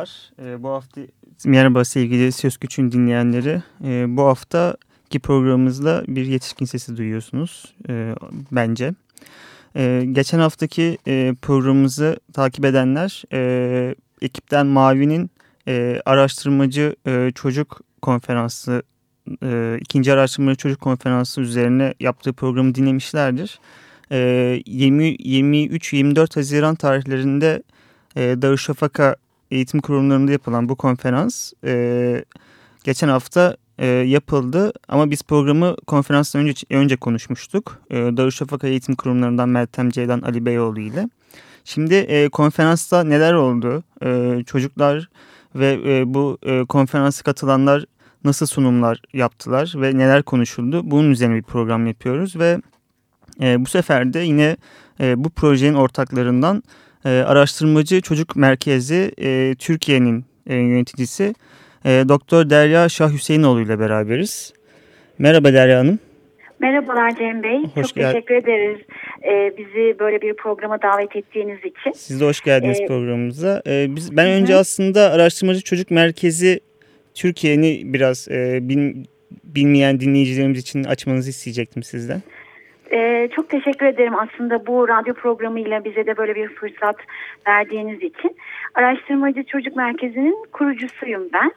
Merhabalar. Ee, bu hafta merhaba sevgili Söz Güç'ün dinleyenleri. Ee, bu haftaki programımızda bir yetişkin sesi duyuyorsunuz e, bence. Ee, geçen haftaki e, programımızı takip edenler e, ekipten Mavi'nin e, araştırmacı e, çocuk konferansı e, ikinci araştırmacı çocuk konferansı üzerine yaptığı programı dinlemişlerdir. E, 23-24 Haziran tarihlerinde e, Darüşşafaka eğitim kurumlarında yapılan bu konferans e, geçen hafta e, yapıldı. Ama biz programı konferanstan önce, önce konuşmuştuk. E, Darüşşafaka eğitim kurumlarından Meltem Ceylan Ali Beyoğlu ile. Şimdi e, konferansta neler oldu? E, çocuklar ve e, bu e, konferansa katılanlar nasıl sunumlar yaptılar ve neler konuşuldu? Bunun üzerine bir program yapıyoruz ve e, bu sefer de yine e, bu projenin ortaklarından e, araştırmacı çocuk merkezi e, Türkiye'nin e, yöneticisi e, Doktor Derya Şah Hüseyinoğlu ile beraberiz. Merhaba Derya Hanım. Merhabalar Cem Bey. Hoş Çok gel- teşekkür ederiz ee, bizi böyle bir programa davet ettiğiniz için. Siz de hoş geldiniz Ee, programımıza. E, biz Ben hı. önce aslında araştırmacı çocuk merkezi Türkiye'ni biraz e, bil- bilmeyen dinleyicilerimiz için açmanızı isteyecektim sizden. Ee, çok teşekkür ederim aslında bu radyo programıyla bize de böyle bir fırsat verdiğiniz için. Araştırmacı Çocuk Merkezi'nin kurucusuyum ben.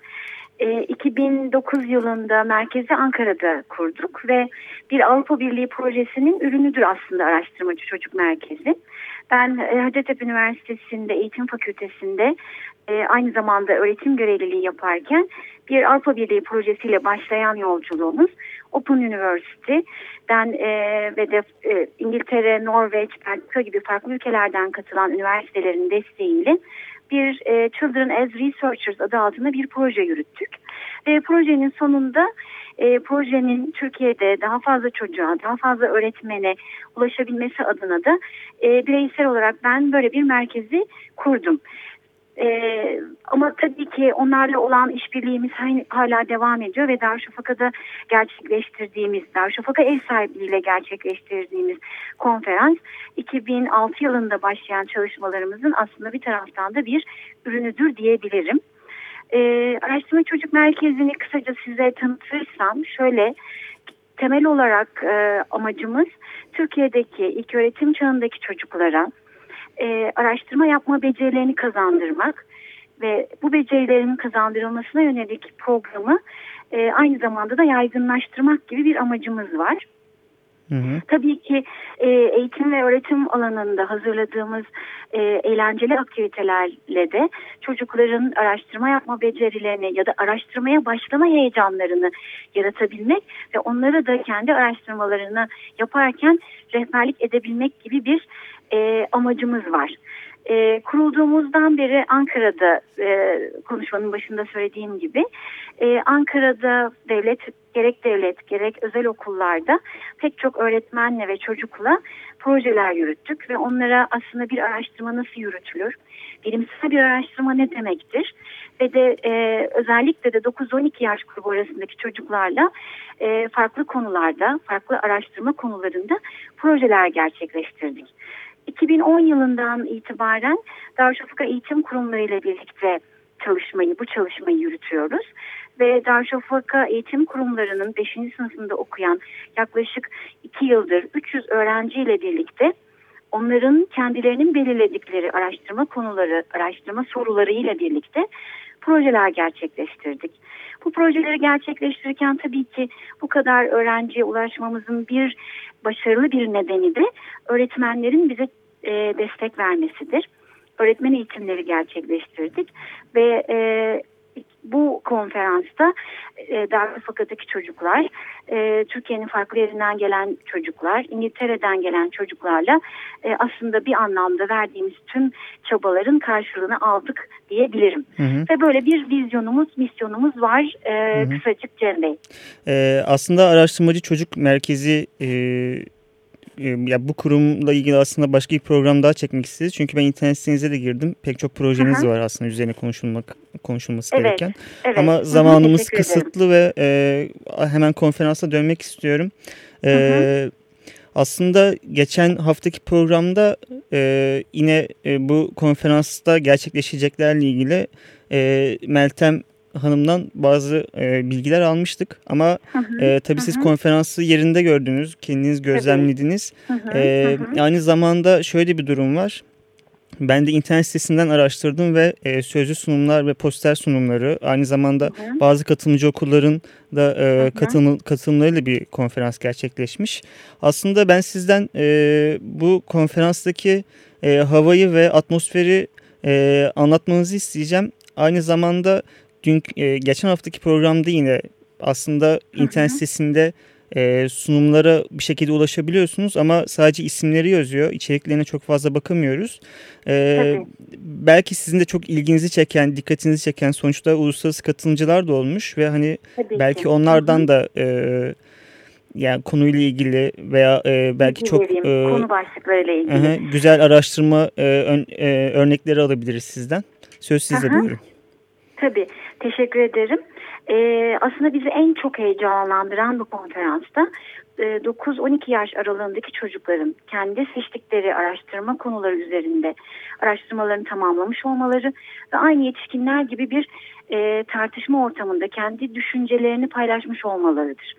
Ee, 2009 yılında merkezi Ankara'da kurduk ve bir Avrupa Birliği projesinin ürünüdür aslında Araştırmacı Çocuk Merkezi. Ben e, Hacettepe Üniversitesi'nde eğitim fakültesinde e, aynı zamanda öğretim görevliliği yaparken bir Avrupa Birliği projesiyle başlayan yolculuğumuz Open University'den e, ve de e, İngiltere, Norveç, Belçika gibi farklı ülkelerden katılan üniversitelerin desteğiyle bir e, Children as Researchers adı altında bir proje yürüttük. Ve projenin sonunda e, projenin Türkiye'de daha fazla çocuğa, daha fazla öğretmene ulaşabilmesi adına da e, bireysel olarak ben böyle bir merkezi kurdum. Ee, ama tabii ki onlarla olan işbirliğimiz hala devam ediyor ve Darüşşafaka'da gerçekleştirdiğimiz, Darüşşafaka ev sahipliğiyle gerçekleştirdiğimiz konferans 2006 yılında başlayan çalışmalarımızın aslında bir taraftan da bir ürünüdür diyebilirim. Ee, Araştırma Çocuk Merkezi'ni kısaca size tanıtırsam şöyle temel olarak e, amacımız Türkiye'deki ilk öğretim çağındaki çocuklara e, araştırma yapma becerilerini kazandırmak ve bu becerilerin kazandırılmasına yönelik programı e, aynı zamanda da yaygınlaştırmak gibi bir amacımız var. Hı hı. Tabii ki e, eğitim ve öğretim alanında hazırladığımız e, eğlenceli aktivitelerle de çocukların araştırma yapma becerilerini ya da araştırmaya başlama heyecanlarını yaratabilmek ve onları da kendi araştırmalarını yaparken rehberlik edebilmek gibi bir e, amacımız var. E, kurulduğumuzdan beri Ankara'da e, konuşmanın başında söylediğim gibi e, Ankara'da devlet gerek devlet gerek özel okullarda pek çok öğretmenle ve çocukla projeler yürüttük ve onlara aslında bir araştırma nasıl yürütülür, bilimsel bir araştırma ne demektir ve de e, özellikle de 9-12 yaş grubu arasındaki çocuklarla e, farklı konularda, farklı araştırma konularında projeler gerçekleştirdik. 2010 yılından itibaren Darüşşafaka Eğitim Kurumları ile birlikte çalışmayı, bu çalışmayı yürütüyoruz. Ve Darüşşafaka Eğitim Kurumları'nın 5. sınıfında okuyan yaklaşık 2 yıldır 300 öğrenciyle birlikte onların kendilerinin belirledikleri araştırma konuları, araştırma soruları ile birlikte projeler gerçekleştirdik. Bu projeleri gerçekleştirirken tabii ki bu kadar öğrenciye ulaşmamızın bir başarılı bir nedeni de öğretmenlerin bize e, destek vermesidir. Öğretmen eğitimleri gerçekleştirdik ve e, bu konferansta e, Darüşşafaka'daki çocuklar, e, Türkiye'nin farklı yerinden gelen çocuklar, İngiltere'den gelen çocuklarla e, aslında bir anlamda verdiğimiz tüm çabaların karşılığını aldık diyebilirim. Hı hı. Ve böyle bir vizyonumuz, misyonumuz var e, hı hı. kısacık Cem Bey. E, aslında araştırmacı çocuk merkezi e, ya bu kurumla ilgili aslında başka bir program daha çekmek istedik. Çünkü ben internet sitenize de girdim. Pek çok projeniz Aha. var aslında üzerine konuşulmak konuşulması evet, gereken. Evet. Ama zamanımız kısıtlı ve e, hemen konferansa dönmek istiyorum. E, aslında geçen haftaki programda e, yine e, bu konferansta gerçekleşeceklerle ilgili e, Meltem Hanım'dan bazı e, bilgiler almıştık ama e, tabii siz konferansı yerinde gördünüz, kendiniz gözlemlediniz. E. Aynı zamanda şöyle bir durum var. Ben de internet sitesinden araştırdım ve e, sözlü sunumlar ve poster sunumları aynı zamanda hı. bazı katılımcı okulların da e, katılım, katılımlarıyla bir konferans gerçekleşmiş. Aslında ben sizden e, bu konferanstaki e, havayı ve atmosferi e, anlatmanızı isteyeceğim. Aynı zamanda dün e, geçen haftaki programda yine aslında internet sitesinde e, sunumlara bir şekilde ulaşabiliyorsunuz ama sadece isimleri yazıyor. İçeriklerine çok fazla bakamıyoruz. E, belki sizin de çok ilginizi çeken, dikkatinizi çeken sonuçta uluslararası katılımcılar da olmuş ve hani Tabii belki ki. onlardan Hı -hı. da e, yani konuyla ilgili veya e, belki çok e, konu başlıklarıyla ilgili e, güzel araştırma e, ön, e, örnekleri alabiliriz sizden. Söz sizde buyurun. Tabii. Teşekkür ederim. Ee, aslında bizi en çok heyecanlandıran bu konferansta 9-12 e, yaş aralığındaki çocukların kendi seçtikleri araştırma konuları üzerinde araştırmalarını tamamlamış olmaları ve aynı yetişkinler gibi bir e, tartışma ortamında kendi düşüncelerini paylaşmış olmalarıdır.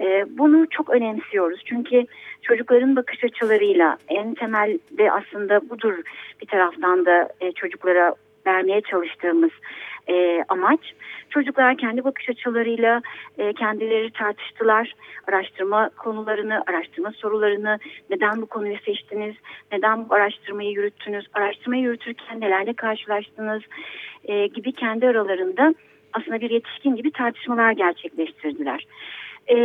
E, bunu çok önemsiyoruz çünkü çocukların bakış açılarıyla en temelde aslında budur bir taraftan da e, çocuklara vermeye çalıştığımız e, amaç. Çocuklar kendi bakış açılarıyla e, kendileri tartıştılar. Araştırma konularını, araştırma sorularını, neden bu konuyu seçtiniz, neden bu araştırmayı yürüttünüz, araştırmayı yürütürken nelerle karşılaştınız e, gibi kendi aralarında aslında bir yetişkin gibi tartışmalar gerçekleştirdiler. E,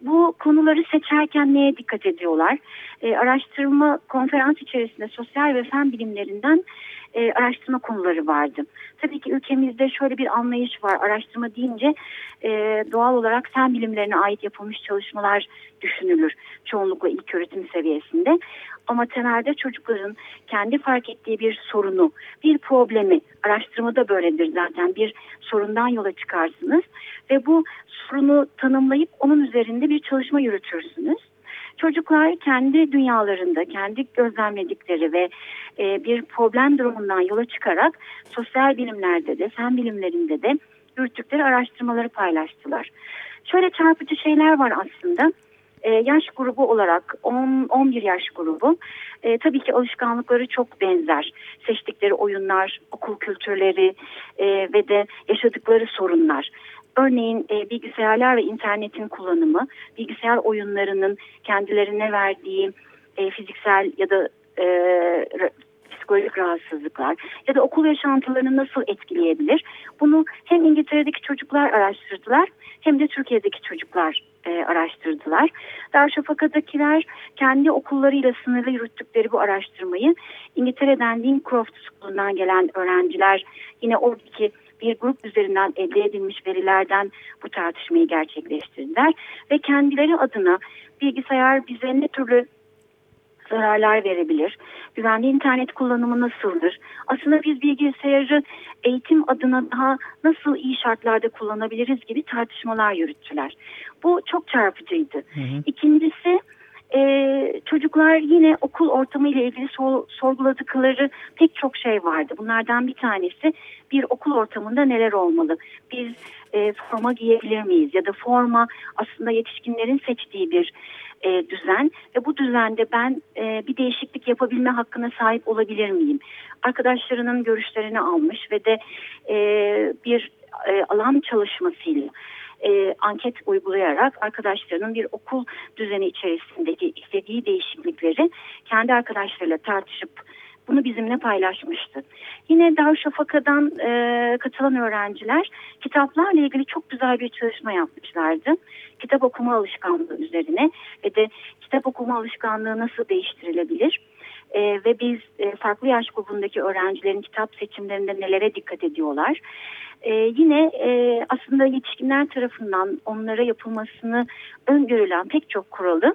bu konuları seçerken neye dikkat ediyorlar? E, araştırma konferans içerisinde sosyal ve fen bilimlerinden e, araştırma konuları vardı. Tabii ki ülkemizde şöyle bir anlayış var. Araştırma deyince e, doğal olarak fen bilimlerine ait yapılmış çalışmalar düşünülür. Çoğunlukla ilk öğretim seviyesinde. Ama temelde çocukların kendi fark ettiği bir sorunu, bir problemi, araştırmada böyledir zaten bir sorundan yola çıkarsınız ve bu sorunu tanımlayıp onun üzerinde bir çalışma yürütürsünüz. Çocuklar kendi dünyalarında, kendi gözlemledikleri ve e, bir problem durumundan yola çıkarak sosyal bilimlerde de, fen bilimlerinde de yürüttükleri araştırmaları paylaştılar. Şöyle çarpıcı şeyler var aslında. E, yaş grubu olarak 10, 11 yaş grubu e, tabii ki alışkanlıkları çok benzer. Seçtikleri oyunlar, okul kültürleri e, ve de yaşadıkları sorunlar. Örneğin e, bilgisayarlar ve internetin kullanımı, bilgisayar oyunlarının kendilerine verdiği e, fiziksel ya da e, psikolojik rahatsızlıklar ya da okul yaşantılarını nasıl etkileyebilir? Bunu hem İngiltere'deki çocuklar araştırdılar hem de Türkiye'deki çocuklar e, araştırdılar. Darüşşafaka'dakiler kendi okullarıyla sınırlı yürüttükleri bu araştırmayı İngiltere'den Dean Croft School'undan gelen öğrenciler yine oradaki bir grup üzerinden elde edilmiş verilerden bu tartışmayı gerçekleştirdiler ve kendileri adına bilgisayar bize ne türlü zararlar verebilir? Güvenli internet kullanımı nasıldır? Aslında biz bilgisayarı eğitim adına daha nasıl iyi şartlarda kullanabiliriz gibi tartışmalar yürüttüler. Bu çok çarpıcıydı. Hı hı. İkincisi e, çocuklar yine okul ortamı ile ilgili sor, sorguladıkları pek çok şey vardı. Bunlardan bir tanesi bir okul ortamında neler olmalı? Biz e, forma giyebilir miyiz? Ya da forma aslında yetişkinlerin seçtiği bir e, düzen ve bu düzende ben e, bir değişiklik yapabilme hakkına sahip olabilir miyim? Arkadaşlarının görüşlerini almış ve de e, bir e, alan çalışmasıyla e, anket uygulayarak arkadaşlarının bir okul düzeni içerisindeki istediği değişiklikleri kendi arkadaşlarıyla tartışıp bunu bizimle paylaşmıştı. Yine Darüşşafaka'dan e, katılan öğrenciler kitaplarla ilgili çok güzel bir çalışma yapmışlardı. Kitap okuma alışkanlığı üzerine ve de kitap okuma alışkanlığı nasıl değiştirilebilir? E, ve biz e, farklı yaş grubundaki öğrencilerin kitap seçimlerinde nelere dikkat ediyorlar. E, yine e, aslında yetişkinler tarafından onlara yapılmasını öngörülen pek çok kuralı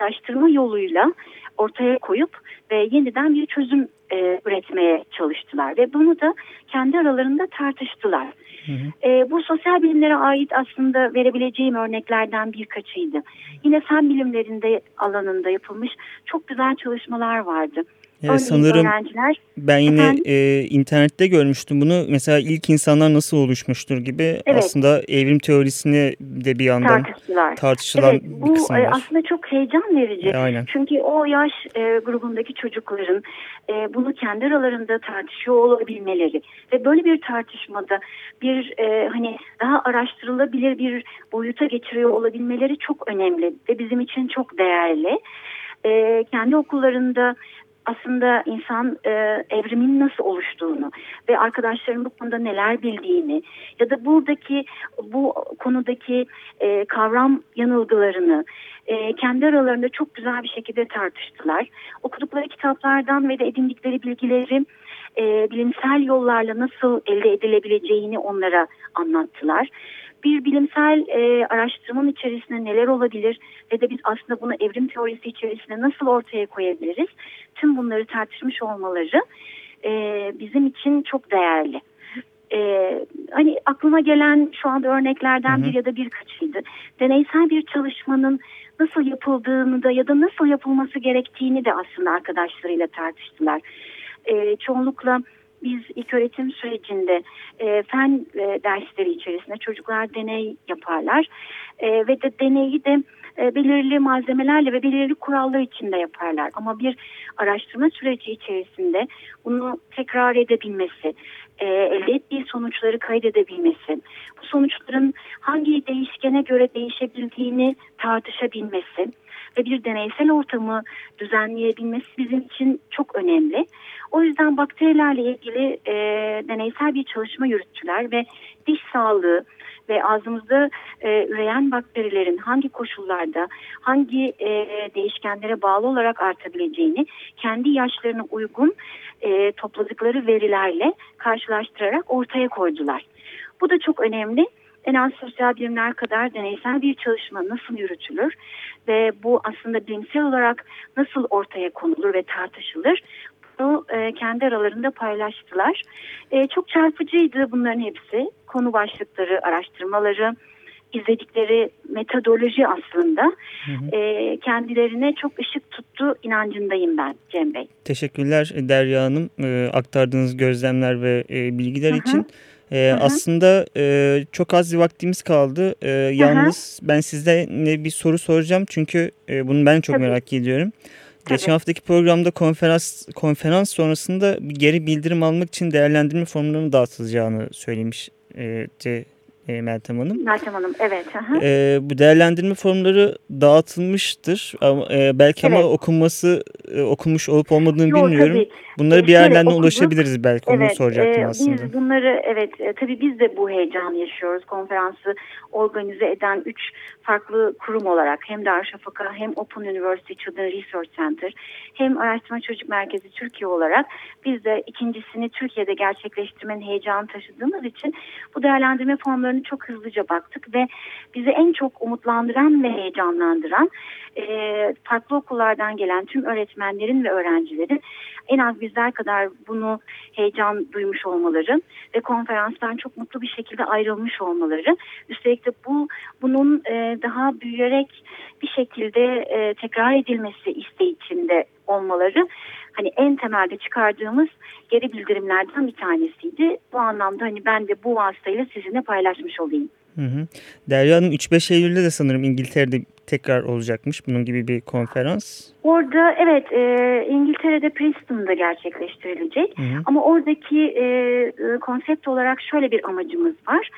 araştırma yoluyla ortaya koyup ve yeniden bir çözüm e, üretmeye çalıştılar ve bunu da kendi aralarında tartıştılar. Hı hı. E, bu sosyal bilimlere ait aslında verebileceğim örneklerden birkaçıydı. Yine fen bilimlerinde alanında yapılmış çok güzel çalışmalar vardı. Evet, sanırım öğrenciler, ben yine efendim, e, internette görmüştüm bunu. Mesela ilk insanlar nasıl oluşmuştur gibi evet, aslında evrim teorisini de bir yandan tartıştılar. tartışılan evet, bu, bir kısım e, var. Aslında çok heyecan verici. E, aynen. Çünkü o yaş e, grubundaki çocukların e, bunu kendi aralarında tartışıyor olabilmeleri ve böyle bir tartışmada bir e, hani daha araştırılabilir bir boyuta getiriyor olabilmeleri çok önemli ve bizim için çok değerli. E, kendi okullarında aslında insan e, evrimin nasıl oluştuğunu ve arkadaşların bu konuda neler bildiğini ya da buradaki bu konudaki e, kavram yanılgılarını e, kendi aralarında çok güzel bir şekilde tartıştılar. Okudukları kitaplardan ve de edindikleri bilgileri e, bilimsel yollarla nasıl elde edilebileceğini onlara anlattılar bir bilimsel e, araştırmanın içerisinde neler olabilir ve de biz aslında bunu evrim teorisi içerisinde nasıl ortaya koyabiliriz? Tüm bunları tartışmış olmaları e, bizim için çok değerli. Ee, hani aklıma gelen şu anda örneklerden bir ya da birkaçıydı. Deneysel bir çalışmanın nasıl yapıldığını da ya da nasıl yapılması gerektiğini de aslında arkadaşlarıyla tartıştılar. Ee, çoğunlukla biz ilk öğretim sürecinde e, fen e, dersleri içerisinde çocuklar deney yaparlar e, ve de deneyi de e, belirli malzemelerle ve belirli kurallar içinde yaparlar. Ama bir araştırma süreci içerisinde bunu tekrar edebilmesi, e, elde ettiği sonuçları kaydedebilmesi, bu sonuçların hangi değişkene göre değişebildiğini tartışabilmesi ve bir deneysel ortamı düzenleyebilmesi bizim için çok önemli. O yüzden bakterilerle ilgili e, deneysel bir çalışma yürüttüler ve diş sağlığı ve ağzımızda e, üreyen bakterilerin hangi koşullarda hangi e, değişkenlere bağlı olarak artabileceğini kendi yaşlarına uygun e, topladıkları verilerle karşılaştırarak ortaya koydular. Bu da çok önemli en az sosyal bilimler kadar deneysel bir çalışma nasıl yürütülür ve bu aslında bilimsel olarak nasıl ortaya konulur ve tartışılır bunu e, kendi aralarında paylaştılar. E, çok çarpıcıydı bunların hepsi. Konu başlıkları, araştırmaları, izledikleri metodoloji aslında hı hı. E, kendilerine çok ışık tuttu inancındayım ben Cem Bey. Teşekkürler Derya Hanım e, aktardığınız gözlemler ve e, bilgiler hı hı. için. E, aslında e, çok az bir vaktimiz kaldı. E, yalnız ben sizden bir soru soracağım çünkü e, bunu ben çok Tabii. merak ediyorum. Tabii. Geçen haftaki programda konferans konferans sonrasında bir geri bildirim almak için değerlendirme formlarının dağıtılacağını söylemişti e, Meltem Hanım. Meltem Hanım evet. E, bu değerlendirme formları dağıtılmıştır. Ama, e, belki evet. ama okunması e, okunmuş olup olmadığını Yok, bilmiyorum. Tabii. Bunları bir yerlerden ulaşabiliriz belki evet, onu soracaktım e, aslında. Biz bunları evet e, tabii biz de bu heyecanı yaşıyoruz. Konferansı organize eden üç farklı kurum olarak hem Darüşşafaka hem Open University Children Research Center hem Araştırma Çocuk Merkezi Türkiye olarak biz de ikincisini Türkiye'de gerçekleştirmenin heyecanı taşıdığımız için bu değerlendirme formlarını çok hızlıca baktık ve bizi en çok umutlandıran ve heyecanlandıran e, farklı okullardan gelen tüm öğretmenlerin ve öğrencilerin en az bizler kadar bunu heyecan duymuş olmaları ve konferanstan çok mutlu bir şekilde ayrılmış olmaları. Üstelik de bu bunun e, daha büyüyerek bir şekilde e, tekrar edilmesi isteği içinde olmaları hani en temelde çıkardığımız geri bildirimlerden bir tanesiydi. Bu anlamda hani ben de bu vasıtayla sizinle paylaşmış olayım. Hı hı. Derya Hanım 3-5 Eylül'de de sanırım İngiltere'de tekrar olacakmış bunun gibi bir konferans. Orada evet e, İngiltere'de Princeton'da gerçekleştirilecek. Hı hı. Ama oradaki e, e konsept olarak şöyle bir amacımız var.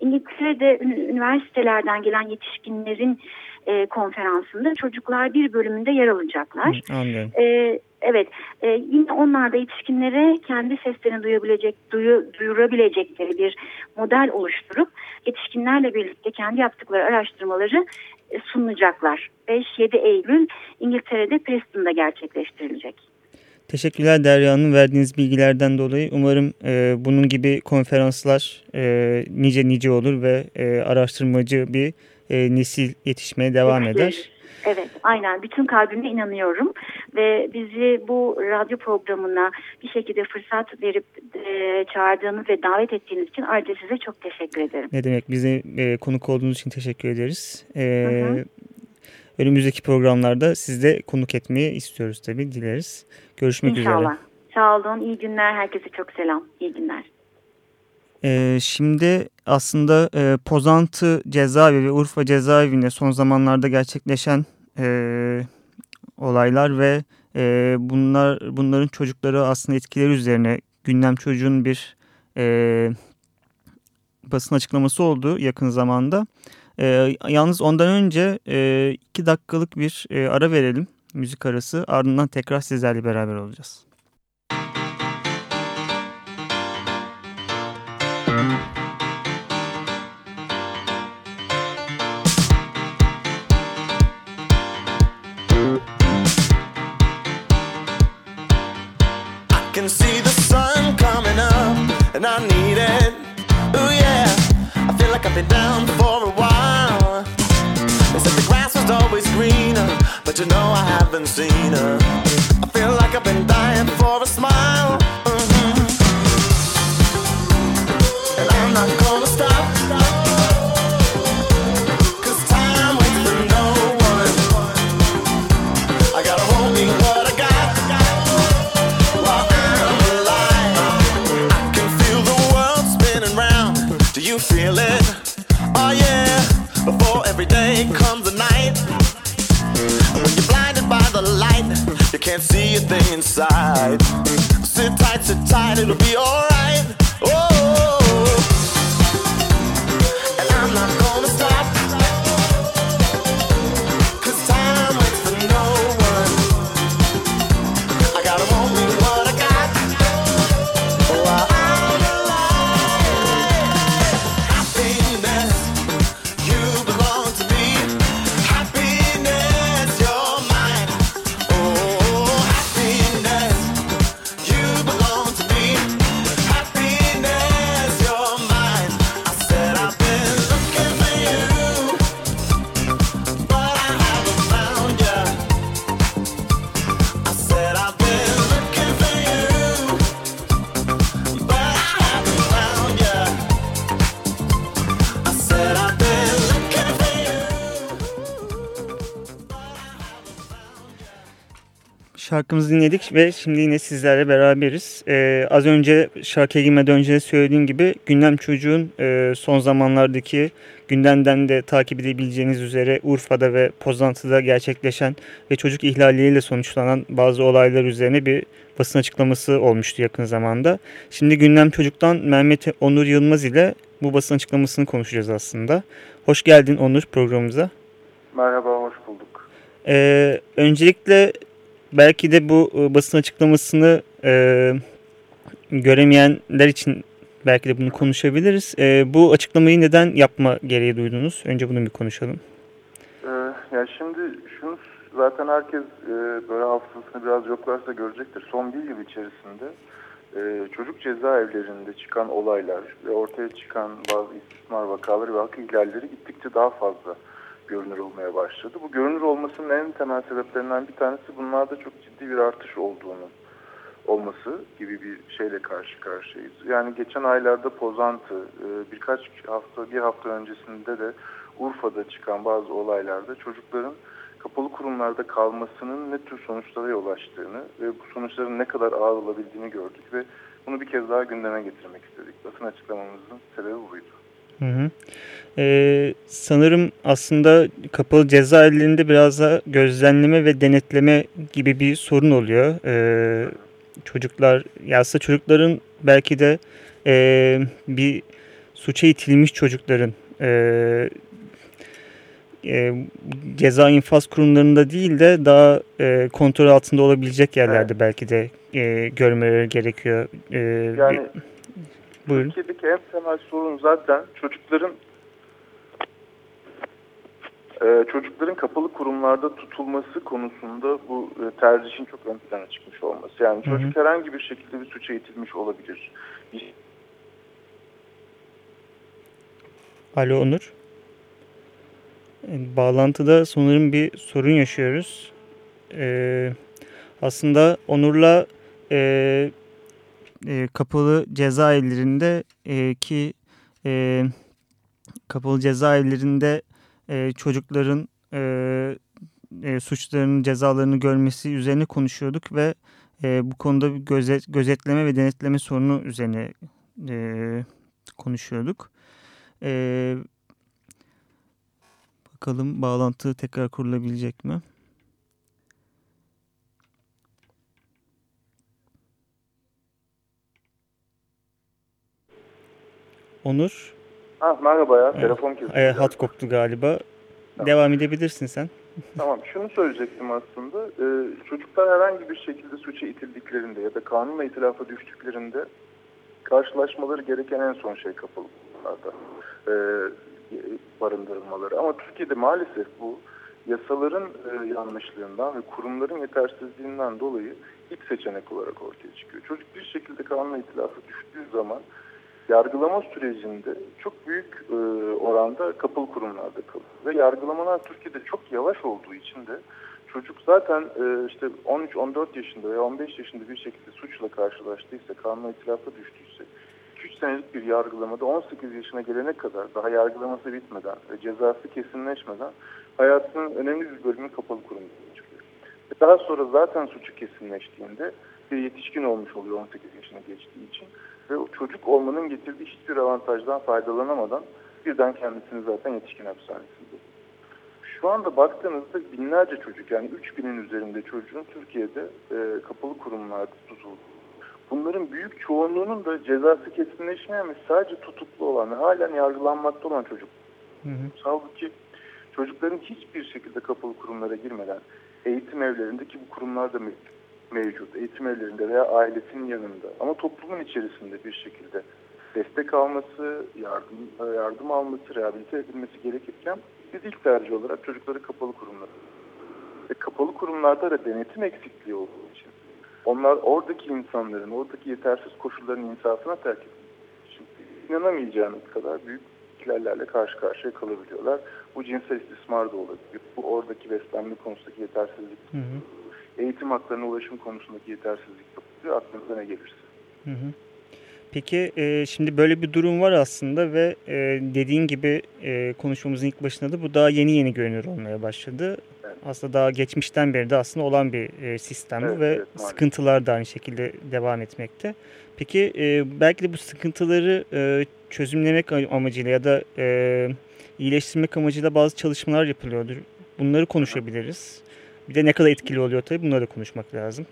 İngiltere'de üniversitelerden gelen yetişkinlerin e, konferansında çocuklar bir bölümünde yer alacaklar. Anlıyorum. E, evet e, yine onlar da yetişkinlere kendi seslerini duyabilecek, duyu, duyurabilecekleri bir model oluşturup yetişkinlerle birlikte kendi yaptıkları araştırmaları sunacaklar. 5-7 Eylül İngiltere'de Preston'da gerçekleştirilecek. Teşekkürler Derya Hanım verdiğiniz bilgilerden dolayı. Umarım e, bunun gibi konferanslar e, nice nice olur ve e, araştırmacı bir e, nesil yetişmeye devam Evet, eder. Evet, aynen. Bütün kalbimle inanıyorum ve bizi bu radyo programına bir şekilde fırsat verip e, çağırdığınız ve davet ettiğiniz için ayrıca size çok teşekkür ederim. Ne demek bize e, konuk olduğunuz için teşekkür ederiz. E, Hı hı. Önümüzdeki programlarda siz de konuk etmeyi istiyoruz tabii dileriz. Görüşmek İnşallah. üzere. Sağ olun. İyi günler. Herkese çok selam. İyi günler. Ee, şimdi aslında e, Pozantı cezaevi ve Urfa cezaevinde son zamanlarda gerçekleşen e, olaylar ve e, bunlar bunların çocukları aslında etkileri üzerine gündem çocuğun bir e, basın açıklaması oldu yakın zamanda. E, yalnız ondan önce e, iki dakikalık bir e, ara verelim müzik arası ardından tekrar sizlerle beraber olacağız. Always greener, but you know I haven't seen her. I feel like I've been dying for a smile. See a thing inside. Sit tight, sit tight, it'll be alright. Oh, and I'm not Şarkımızı dinledik ve şimdi yine sizlerle beraberiz. Ee, az önce şarkıya girmeden önce söylediğim gibi Gündem Çocuğun e, son zamanlardaki gündemden de takip edebileceğiniz üzere Urfa'da ve Pozantı'da gerçekleşen ve çocuk ihlalleriyle sonuçlanan bazı olaylar üzerine bir basın açıklaması olmuştu yakın zamanda. Şimdi Gündem Çocuk'tan Mehmet Onur Yılmaz ile bu basın açıklamasını konuşacağız aslında. Hoş geldin Onur programımıza. Merhaba, hoş bulduk. Ee, öncelikle belki de bu e, basın açıklamasını e, göremeyenler için belki de bunu konuşabiliriz. E, bu açıklamayı neden yapma gereği duydunuz? Önce bunu bir konuşalım. Ee, ya şimdi şunu zaten herkes e, böyle hafızasını biraz yoklarsa görecektir. Son bir yıl içerisinde e, çocuk cezaevlerinde çıkan olaylar ve ortaya çıkan bazı istismar vakaları ve hak ihlalleri gittikçe daha fazla görünür olmaya başladı. Bu görünür olmasının en temel sebeplerinden bir tanesi bunlarda çok ciddi bir artış olduğunu olması gibi bir şeyle karşı karşıyayız. Yani geçen aylarda Pozantı, e, birkaç hafta, bir hafta öncesinde de Urfa'da çıkan bazı olaylarda çocukların kapalı kurumlarda kalmasının ne tür sonuçlara yol açtığını ve bu sonuçların ne kadar ağır olabildiğini gördük ve bunu bir kez daha gündeme getirmek istedik. Basın açıklamamızın sebebi buydu. Hı hı. Ee, sanırım aslında kapalı cezaevlerinde biraz da gözlemleme ve denetleme gibi bir sorun oluyor. Ee, çocuklar, ya aslında çocukların belki de e, bir suça itilmiş çocukların e, e, ceza infaz kurumlarında değil de daha e, kontrol altında olabilecek yerlerde belki de e, görmeleri gerekiyor. E, Yani bir- buyurun. Türkiye'deki en temel sorun zaten çocukların e, çocukların kapalı kurumlarda tutulması konusunda bu e, tercihin çok ön plana çıkmış olması. Yani Hı hı. çocuk herhangi bir şekilde bir suça itilmiş olabilir. Bir- Alo Onur. E, Bağlantıda sanırım bir sorun yaşıyoruz. E, aslında Onur'la e, e, kapalı cezaevlerinde e, ki e, kapalı cezaevlerinde e, çocukların e, e, suçlarının cezalarını görmesi üzerine konuşuyorduk ve e, bu konuda bir gözet, gözetleme ve denetleme sorunu üzerine e, konuşuyorduk. E, bakalım bağlantı tekrar kurulabilecek mi? Onur, Ha, merhaba ya, Evet. telefon kesildi. e, hat koptu galiba. Devam edebilirsin sen. Tamam, şunu söyleyecektim aslında. Ee, çocuklar herhangi bir şekilde suça itildiklerinde ya da kanunla itilafa düştüklerinde karşılaşmaları gereken en son şey kapalı kurumlarda ee, barındırılmaları. Ama Türkiye'de maalesef bu yasaların e, yanlışlığından ve kurumların yetersizliğinden dolayı ilk seçenek olarak ortaya çıkıyor. Çocuk bir şekilde kanunla itilafa düştüğü zaman yargılama sürecinde çok büyük e, oranda kapalı kurumlarda kalıyor. Ve yargılamalar Türkiye'de çok yavaş olduğu için de çocuk zaten e, işte 13-14 yaşında veya 15 yaşında bir şekilde suçla karşılaştıysa, kanuna itilafa düştüyse 2-3 senelik bir yargılamada 18 yaşına gelene kadar daha yargılaması bitmeden ve cezası kesinleşmeden hayatının önemli bir bölümü kapalı kurumda. Ve daha sonra zaten suçu kesinleştiğinde bir yetişkin olmuş oluyor 18 yaşına geçtiği için ve o çocuk olmanın getirdiği hiçbir avantajdan faydalanamadan birden kendisini zaten yetişkin hapishanesinde. Şu anda baktığınızda binlerce çocuk yani 3000'in üzerinde çocuğun Türkiye'de e, kapalı kurumlarda tutuldu. Bunların büyük çoğunluğunun da cezası kesinleşmeyen ve sadece tutuklu olan ve halen yargılanmakta olan çocuk. Hı hı. Halbuki çocukların hiçbir şekilde kapalı kurumlara girmeden eğitim evlerindeki bu kurumlar da mev- mevcut. Eğitim evlerinde veya ailesinin yanında ama toplumun içerisinde bir şekilde destek alması, yardım, yardım alması, rehabilite edilmesi gerekirken biz ilk tercih olarak çocukları kapalı kurumlara ve kapalı kurumlarda da denetim eksikliği olduğu için onlar oradaki insanların, oradaki yetersiz koşulların insafına terk edildiği için inanamayacağınız kadar büyük ihlallerle karşı karşıya kalabiliyorlar. Bu cinsel istismar da olabilir. Bu oradaki beslenme konusundaki yetersizlik, Hı hı. Eğitim haklarına ulaşım konusundaki yetersizlik olabilir. Aklınıza ne gelirse. Hı hı. Peki e, şimdi böyle bir durum var aslında ve e, dediğin gibi e, konuşmamızın ilk başında da bu daha yeni yeni görünür olmaya başladı. Evet. Aslında daha geçmişten beri de aslında olan bir e, sistem Evet, ve evet, maalesef. sıkıntılar da aynı şekilde devam etmekte. Peki e, belki de bu sıkıntıları e, çözümlemek amacıyla ya da e, iyileştirmek amacıyla bazı çalışmalar yapılıyordur. Bunları konuşabiliriz. Bir de ne kadar etkili oluyor tabii bunları da konuşmak lazım.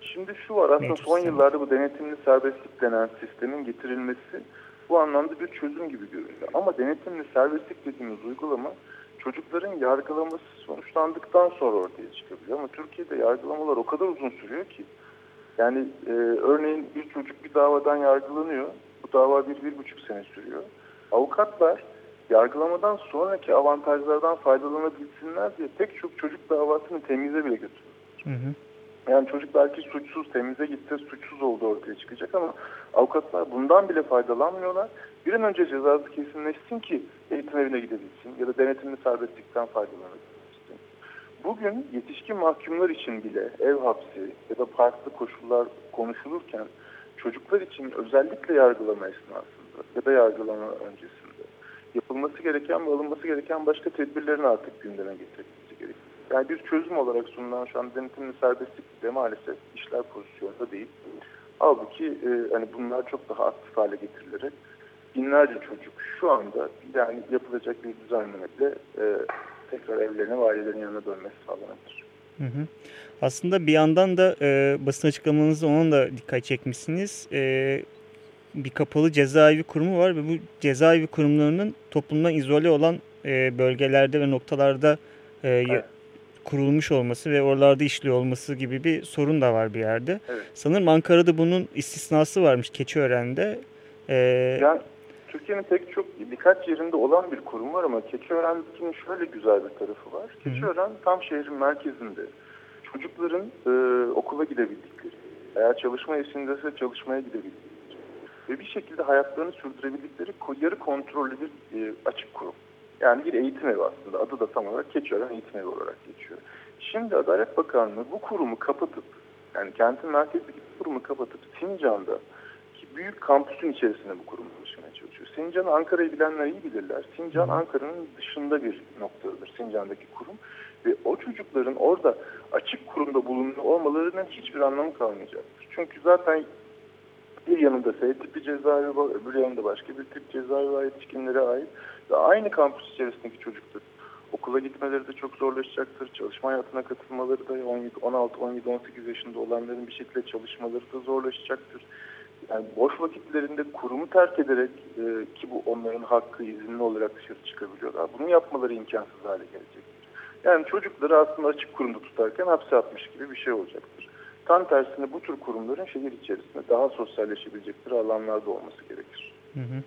Şimdi şu var aslında Mevcut son sistem. yıllarda bu denetimli serbestlik denen sistemin getirilmesi bu anlamda bir çözüm gibi görünüyor. Ama denetimli serbestlik dediğimiz uygulama çocukların yargılaması sonuçlandıktan sonra ortaya çıkabiliyor. Ama Türkiye'de yargılamalar o kadar uzun sürüyor ki. Yani e, örneğin bir çocuk bir davadan yargılanıyor. Bu dava bir, bir buçuk sene sürüyor. Avukatlar yargılamadan sonraki avantajlardan faydalanabilsinler diye pek çok çocuk davasını temize bile götürüyor. Hı hı. Yani çocuk belki suçsuz, temize gitti, suçsuz oldu ortaya çıkacak ama avukatlar bundan bile faydalanmıyorlar. Bir an önce cezası kesinleşsin ki eğitim evine gidebilsin ya da denetimli serbestlikten faydalanabilsin. Bugün yetişkin mahkumlar için bile ev hapsi ya da farklı koşullar konuşulurken çocuklar için özellikle yargılama esnasında ya da yargılama öncesinde yapılması gereken ve alınması gereken başka tedbirlerin artık gündeme getirilmesi gerekiyor. Yani bir çözüm olarak sunulan şu an denetimli serbestlik de maalesef işler pozisyonda değil. Halbuki e, hani bunlar çok daha aktif hale getirilerek binlerce çocuk şu anda yani yapılacak bir düzenlemeyle e, tekrar evlerine ve ailelerin yanına dönmesi sağlanabilir. Hı hı. Aslında bir yandan da e, basın açıklamanızda onun da dikkat çekmişsiniz. E, bir kapalı cezaevi kurumu var ve bu cezaevi kurumlarının toplumdan izole olan e, bölgelerde ve noktalarda e, Evet. kurulmuş olması ve oralarda işliyor olması gibi bir sorun da var bir yerde. Evet. Sanırım Ankara'da bunun istisnası varmış Keçiören'de. E, Yani Türkiye'nin pek çok birkaç yerinde olan bir kurum var ama Keçiören'in şöyle güzel bir tarafı var. Keçiören tam şehrin merkezinde. Çocukların e, okula gidebildikleri, eğer çalışma yaşındaysa çalışmaya gidebildikleri ve bir şekilde hayatlarını sürdürebildikleri yarı kontrollü bir e, açık kurum. Yani bir eğitim evi aslında. Adı da tam olarak Keçiören Eğitim Evi olarak geçiyor. Şimdi Adalet Bakanlığı bu kurumu kapatıp, yani kentin merkezindeki bu kurumu kapatıp Sincan'da ki büyük kampüsün içerisinde bu kurumu taşımaya çalışıyor. Sincan Ankara'yı bilenler iyi bilirler. Sincan Ankara'nın dışında bir noktadır Sincan'daki kurum. Ve o çocukların orada açık kurumda bulunuyor olmalarının hiçbir anlamı kalmayacaktır. Çünkü zaten bir yanında S tipi cezaevi var, öbür yanında başka bir tip cezaevi var yetişkinlere ait. Ve aynı kampüs içerisindeki çocuklar okula gitmeleri de çok zorlaşacaktır. Çalışma hayatına katılmaları da 17, 16, 17, 18 yaşında olanların bir şekilde çalışmaları da zorlaşacaktır. Yani boş vakitlerinde kurumu terk ederek e, ki bu onların hakkı izinli olarak dışarı çıkabiliyorlar. Bunu yapmaları imkansız hale gelecektir. Yani çocukları aslında açık kurumda tutarken hapse atmış gibi bir şey olacaktır. Tam tersine bu tür kurumların şehir içerisinde daha sosyalleşebilecekleri alanlarda olması gerekir. hı hı.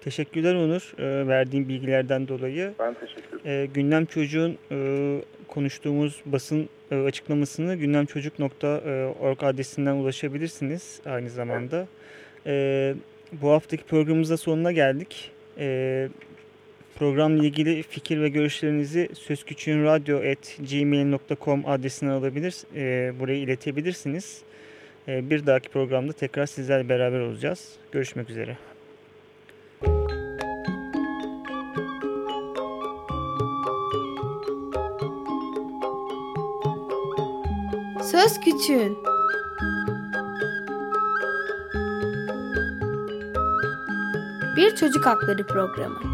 Teşekkürler Onur e, verdiğin bilgilerden dolayı. Ben teşekkür ederim. E, Gündem Çocuğun e, konuştuğumuz basın e, açıklamasını gündemçocuk.org adresinden ulaşabilirsiniz aynı zamanda. E, bu haftaki programımızda sonuna geldik. E, programla ilgili fikir ve görüşlerinizi sözküçüğünradyo.gmail.com adresine alabilir, e, buraya iletebilirsiniz. E, bir dahaki programda tekrar sizlerle beraber olacağız. Görüşmek üzere. Söz Küçüğün Bir Çocuk Hakları Programı